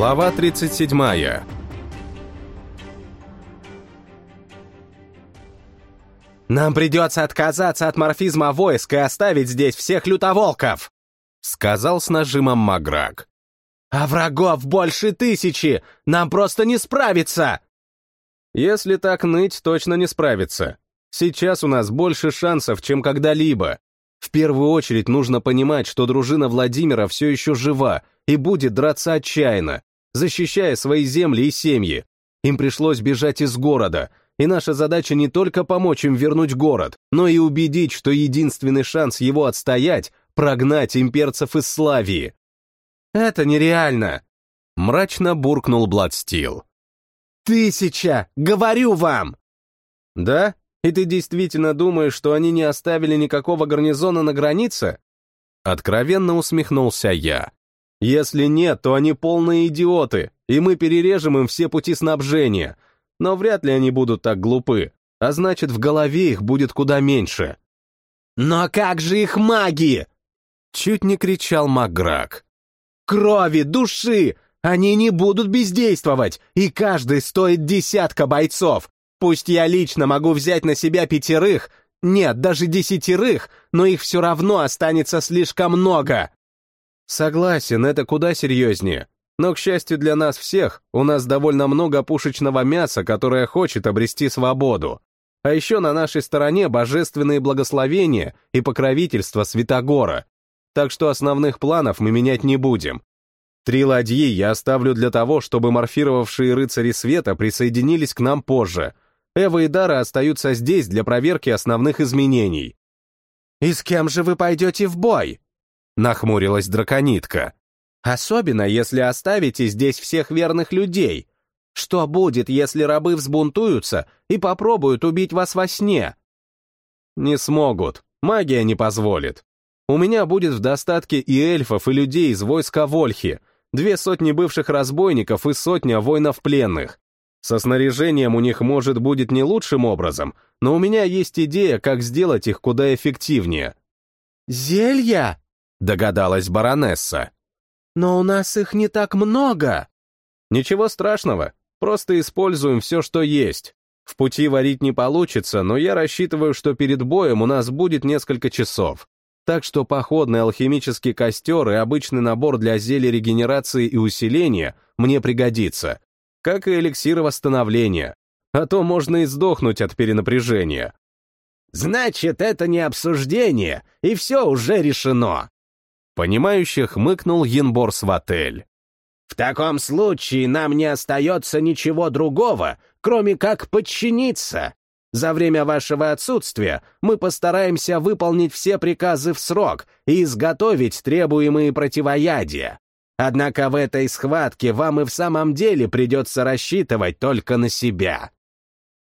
Глава 37 «Нам придется отказаться от морфизма войск и оставить здесь всех лютоволков!» — сказал с нажимом Маграк. «А врагов больше тысячи! Нам просто не справиться!» «Если так ныть, точно не справиться. Сейчас у нас больше шансов, чем когда-либо. В первую очередь нужно понимать, что дружина Владимира все еще жива и будет драться отчаянно, защищая свои земли и семьи. Им пришлось бежать из города, и наша задача не только помочь им вернуть город, но и убедить, что единственный шанс его отстоять — прогнать имперцев из Славии. «Это нереально!» — мрачно буркнул Бладстил. «Тысяча! Говорю вам!» «Да? И ты действительно думаешь, что они не оставили никакого гарнизона на границе?» Откровенно усмехнулся я. «Если нет, то они полные идиоты, и мы перережем им все пути снабжения. Но вряд ли они будут так глупы, а значит, в голове их будет куда меньше». «Но как же их маги?» Чуть не кричал Макграк. «Крови, души! Они не будут бездействовать, и каждый стоит десятка бойцов. Пусть я лично могу взять на себя пятерых, нет, даже десятерых, но их все равно останется слишком много. Согласен, это куда серьезнее. Но, к счастью для нас всех, у нас довольно много пушечного мяса, которое хочет обрести свободу. А еще на нашей стороне божественные благословения и покровительство Святогора. Так что основных планов мы менять не будем. Три ладьи я оставлю для того, чтобы морфировавшие рыцари света присоединились к нам позже. Эва и Дара остаются здесь для проверки основных изменений. «И с кем же вы пойдете в бой?» — нахмурилась драконитка. «Особенно, если оставите здесь всех верных людей. Что будет, если рабы взбунтуются и попробуют убить вас во сне?» «Не смогут. Магия не позволит. У меня будет в достатке и эльфов, и людей из войска Вольхи, две сотни бывших разбойников и сотня воинов пленных. Со снаряжением у них, может, будет не лучшим образом, но у меня есть идея, как сделать их куда эффективнее. «Зелья?» — догадалась баронесса. «Но у нас их не так много». «Ничего страшного, просто используем все, что есть. В пути варить не получится, но я рассчитываю, что перед боем у нас будет несколько часов. Так что походный алхимический костер и обычный набор для зелий регенерации и усиления мне пригодится, как и эликсир восстановления, а то можно и сдохнуть от перенапряжения. «Значит, это не обсуждение, и все уже решено!» Понимающе хмыкнул Янборс в отель. «В таком случае нам не остается ничего другого, кроме как подчиниться. За время вашего отсутствия мы постараемся выполнить все приказы в срок и изготовить требуемые противоядия. Однако в этой схватке вам и в самом деле придется рассчитывать только на себя».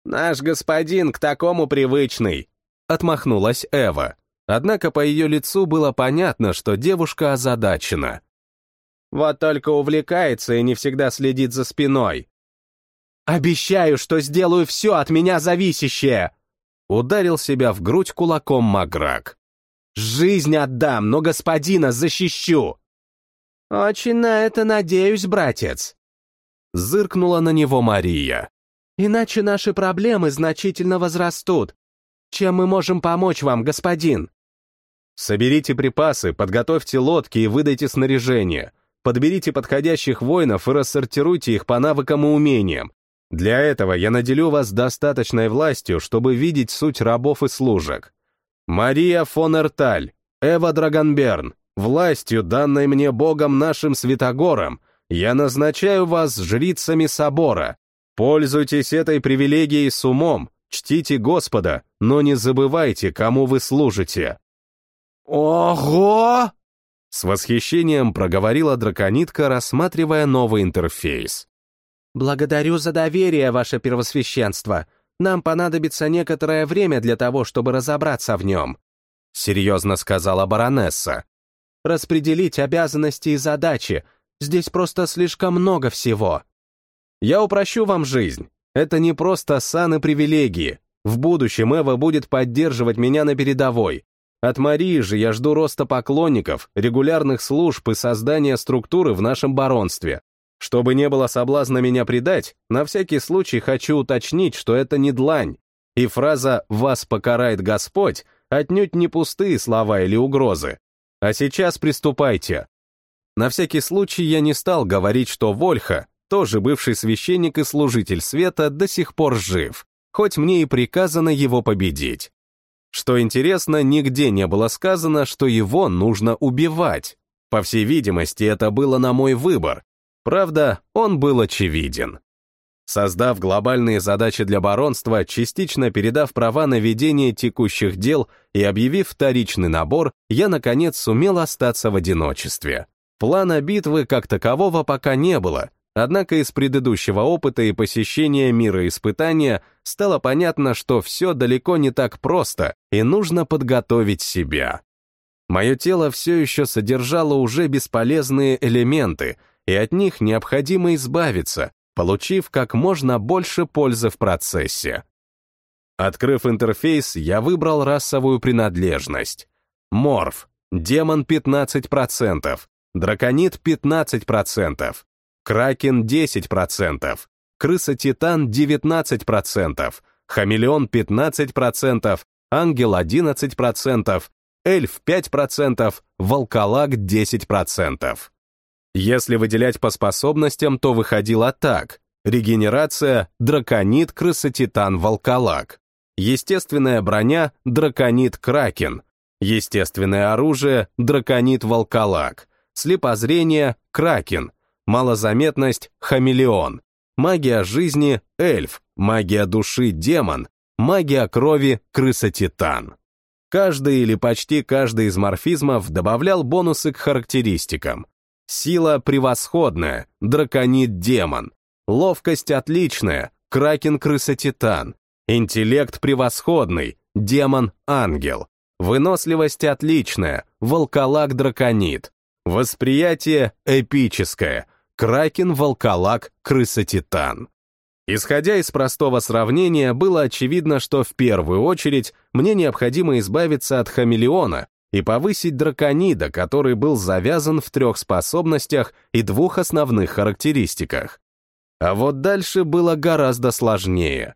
«Наш господин к такому привычный», — отмахнулась Эва. Однако по ее лицу было понятно, что девушка озадачена. «Вот только увлекается и не всегда следит за спиной. «Обещаю, что сделаю все от меня зависящее!» Ударил себя в грудь кулаком Маграк. «Жизнь отдам, но господина защищу!» «Очень на это надеюсь, братец!» Зыркнула на него Мария. «Иначе наши проблемы значительно возрастут. Чем мы можем помочь вам, господин?» «Соберите припасы, подготовьте лодки и выдайте снаряжение. Подберите подходящих воинов и рассортируйте их по навыкам и умениям. Для этого я наделю вас достаточной властью, чтобы видеть суть рабов и служек. Мария фон Эрталь, Эва Драгонберн, властью, данной мне Богом нашим Святогором, я назначаю вас жрицами собора. Пользуйтесь этой привилегией с умом, чтите Господа, но не забывайте, кому вы служите». «Ого!» С восхищением проговорила драконитка, рассматривая новый интерфейс. «Благодарю за доверие, ваше первосвященство. Нам понадобится некоторое время для того, чтобы разобраться в нем», — серьезно сказала баронесса. «Распределить обязанности и задачи. Здесь просто слишком много всего». «Я упрощу вам жизнь. Это не просто сан и привилегии. В будущем Эва будет поддерживать меня на передовой. От Марии же я жду роста поклонников, регулярных служб и создания структуры в нашем баронстве. Чтобы не было соблазна меня предать, на всякий случай хочу уточнить, что это не длань, и фраза «вас покарает Господь» отнюдь не пустые слова или угрозы. А сейчас приступайте. На всякий случай я не стал говорить, что Вольха, тоже бывший священник и служитель света, до сих пор жив, хоть мне и приказано его победить. Что интересно, нигде не было сказано, что его нужно убивать. По всей видимости, это было на мой выбор, Правда, он был очевиден. Создав глобальные задачи для баронства, частично передав права на ведение текущих дел и объявив вторичный набор, я, наконец, сумел остаться в одиночестве. Плана битвы как такового пока не было, однако из предыдущего опыта и посещения мира испытания стало понятно, что все далеко не так просто, и нужно подготовить себя. Мое тело все еще содержало уже бесполезные элементы — и от них необходимо избавиться, получив как можно больше пользы в процессе. Открыв интерфейс, я выбрал расовую принадлежность. Морф, демон 15%, драконит 15%, кракен 10%, крыса-титан 19%, хамелеон 15%, ангел 11%, эльф 5%, волколак 10%. Если выделять по способностям, то выходило так. Регенерация — драконит, крысотитан, волколак. Естественная броня — драконит, кракен. Естественное оружие — драконит, волколак. Слепозрение — кракен. Малозаметность — хамелеон. Магия жизни — эльф. Магия души — демон. Магия крови — крысотитан. Каждый или почти каждый из морфизмов добавлял бонусы к характеристикам. Сила превосходная, драконит-демон. Ловкость отличная, кракен-крыса-титан. Интеллект превосходный, демон-ангел. Выносливость отличная, волколак-драконит. Восприятие эпическое, кракен-волколак, крыса-титан. Исходя из простого сравнения, было очевидно, что в первую очередь мне необходимо избавиться от хамелеона, и повысить драконида, который был завязан в трех способностях и двух основных характеристиках. А вот дальше было гораздо сложнее.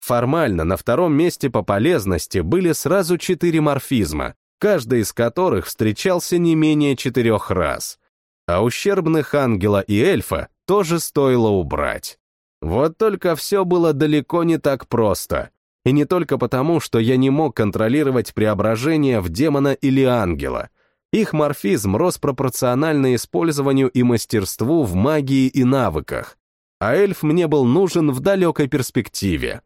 Формально на втором месте по полезности были сразу четыре морфизма, каждый из которых встречался не менее четырех раз. А ущербных ангела и эльфа тоже стоило убрать. Вот только все было далеко не так просто — и не только потому, что я не мог контролировать преображение в демона или ангела. Их морфизм рос пропорционально использованию и мастерству в магии и навыках. А эльф мне был нужен в далекой перспективе.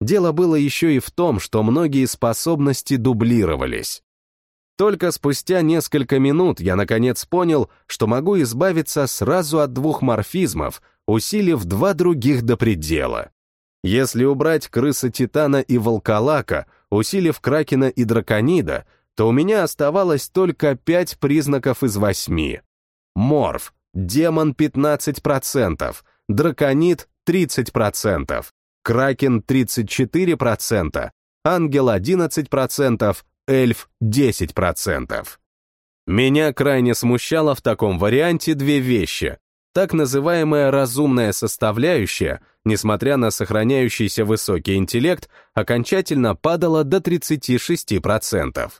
Дело было еще и в том, что многие способности дублировались. Только спустя несколько минут я наконец понял, что могу избавиться сразу от двух морфизмов, усилив два других до предела. Если убрать крыса Титана и Волколака, усилив Кракена и Драконида, то у меня оставалось только пять признаков из восьми. Морф, демон 15%, драконит 30%, кракен 34%, ангел 11%, эльф 10%. Меня крайне смущало в таком варианте две вещи. Так называемая разумная составляющая — несмотря на сохраняющийся высокий интеллект, окончательно падала до 36%.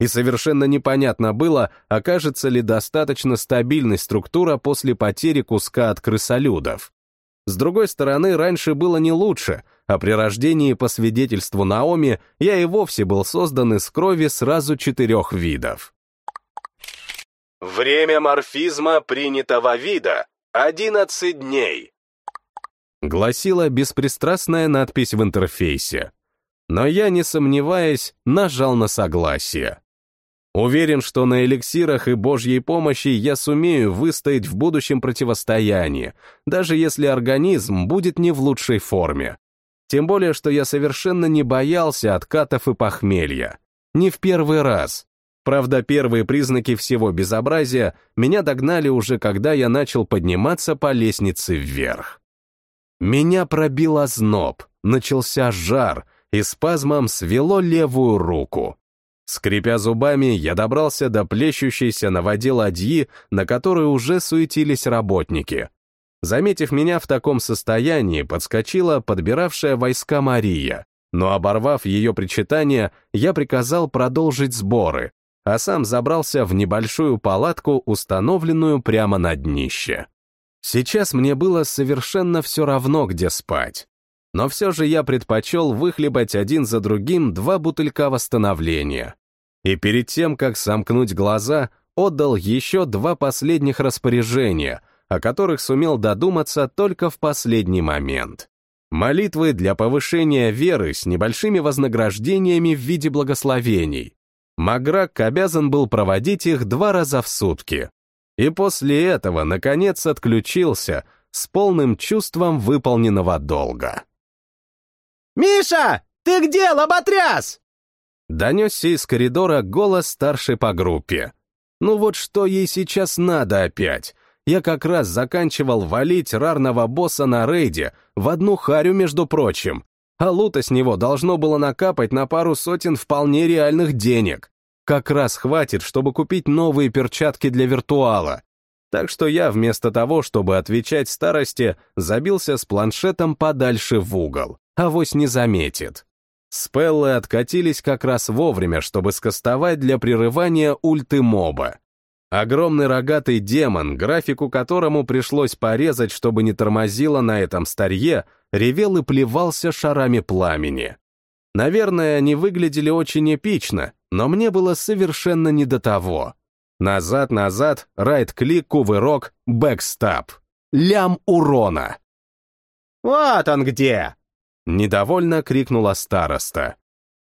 И совершенно непонятно было, окажется ли достаточно стабильной структура после потери куска от крысолюдов. С другой стороны, раньше было не лучше, а при рождении, по свидетельству Наоми, я и вовсе был создан из крови сразу четырех видов. Время морфизма принятого вида — 11 дней гласила беспристрастная надпись в интерфейсе. Но я, не сомневаясь, нажал на согласие. Уверен, что на эликсирах и божьей помощи я сумею выстоять в будущем противостоянии, даже если организм будет не в лучшей форме. Тем более, что я совершенно не боялся откатов и похмелья. Не в первый раз. Правда, первые признаки всего безобразия меня догнали уже, когда я начал подниматься по лестнице вверх. Меня пробил озноб, начался жар, и спазмом свело левую руку. Скрипя зубами, я добрался до плещущейся на воде ладьи, на которой уже суетились работники. Заметив меня в таком состоянии, подскочила подбиравшая войска Мария, но, оборвав ее причитание, я приказал продолжить сборы, а сам забрался в небольшую палатку, установленную прямо на днище. Сейчас мне было совершенно все равно, где спать. Но все же я предпочел выхлебать один за другим два бутылька восстановления. И перед тем, как сомкнуть глаза, отдал еще два последних распоряжения, о которых сумел додуматься только в последний момент. Молитвы для повышения веры с небольшими вознаграждениями в виде благословений. Маграк обязан был проводить их два раза в сутки. И после этого, наконец, отключился с полным чувством выполненного долга. «Миша, ты где, лоботряс?» Донесся из коридора голос старшей по группе. Ну вот что ей сейчас надо опять? Я как раз заканчивал валить рарного босса на рейде, в одну харю, между прочим. А лута с него должно было накапать на пару сотен вполне реальных денег. Как раз хватит, чтобы купить новые перчатки для виртуала. Так что я вместо того, чтобы отвечать старости, забился с планшетом подальше в угол авось не заметит. Спеллы откатились как раз вовремя, чтобы скостовать для прерывания ульты моба. Огромный рогатый демон, графику которому пришлось порезать, чтобы не тормозило на этом старье, ревел и плевался шарами пламени. Наверное, они выглядели очень эпично, но мне было совершенно не до того. Назад-назад, right-click, кувырок, backstab. Лям урона. «Вот он где!» Недовольно крикнула староста.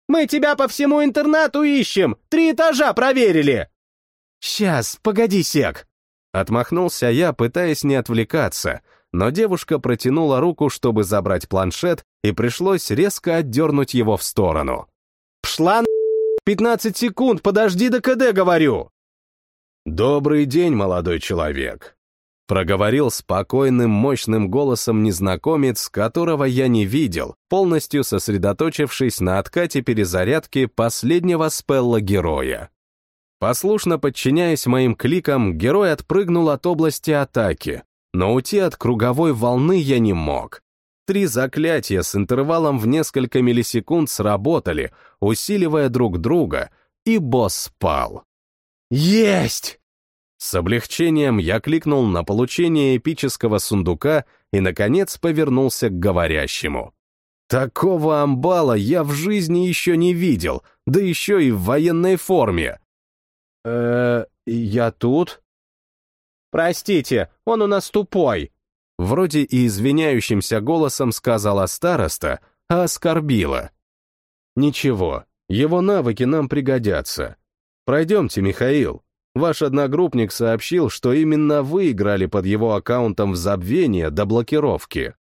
«Мы тебя по всему интернату ищем! Три этажа проверили!» «Сейчас, погоди сек!» Отмахнулся я, пытаясь не отвлекаться, но девушка протянула руку, чтобы забрать планшет, и пришлось резко отдернуть его в сторону. «Пшла на... 15 секунд, подожди до КД, говорю!» «Добрый день, молодой человек!» Проговорил спокойным, мощным голосом незнакомец, которого я не видел, полностью сосредоточившись на откате перезарядки последнего спелла-героя. Послушно подчиняясь моим кликам, герой отпрыгнул от области атаки, но уйти от круговой волны я не мог. Три заклятия с интервалом в несколько миллисекунд сработали, усиливая друг друга, и босс спал. «Есть!» С облегчением я кликнул на получение эпического сундука и, наконец, повернулся к говорящему. Такого амбала я в жизни еще не видел, да еще и в военной форме. Э я тут?» «Простите, он у нас тупой», — вроде и извиняющимся голосом сказала староста, а оскорбила. «Ничего, его навыки нам пригодятся. Пройдемте, Михаил, Ваш одногруппник сообщил, что именно вы играли под его аккаунтом в забвение до блокировки.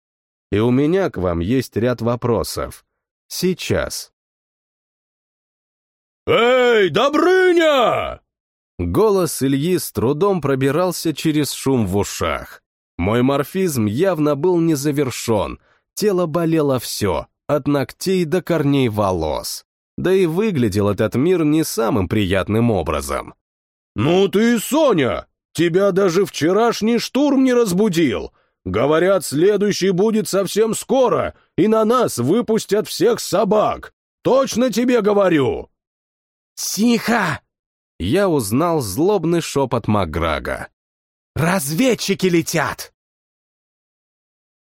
И у меня к вам есть ряд вопросов. Сейчас. «Эй, Добрыня!» Голос Ильи с трудом пробирался через шум в ушах. Мой морфизм явно был не завершен, тело болело все, от ногтей до корней волос. Да и выглядел этот мир не самым приятным образом. «Ну ты, Соня, тебя даже вчерашний штурм не разбудил. Говорят, следующий будет совсем скоро, и на нас выпустят всех собак. Точно тебе говорю!» «Тихо!» Я узнал злобный шепот Макграга. «Разведчики летят!»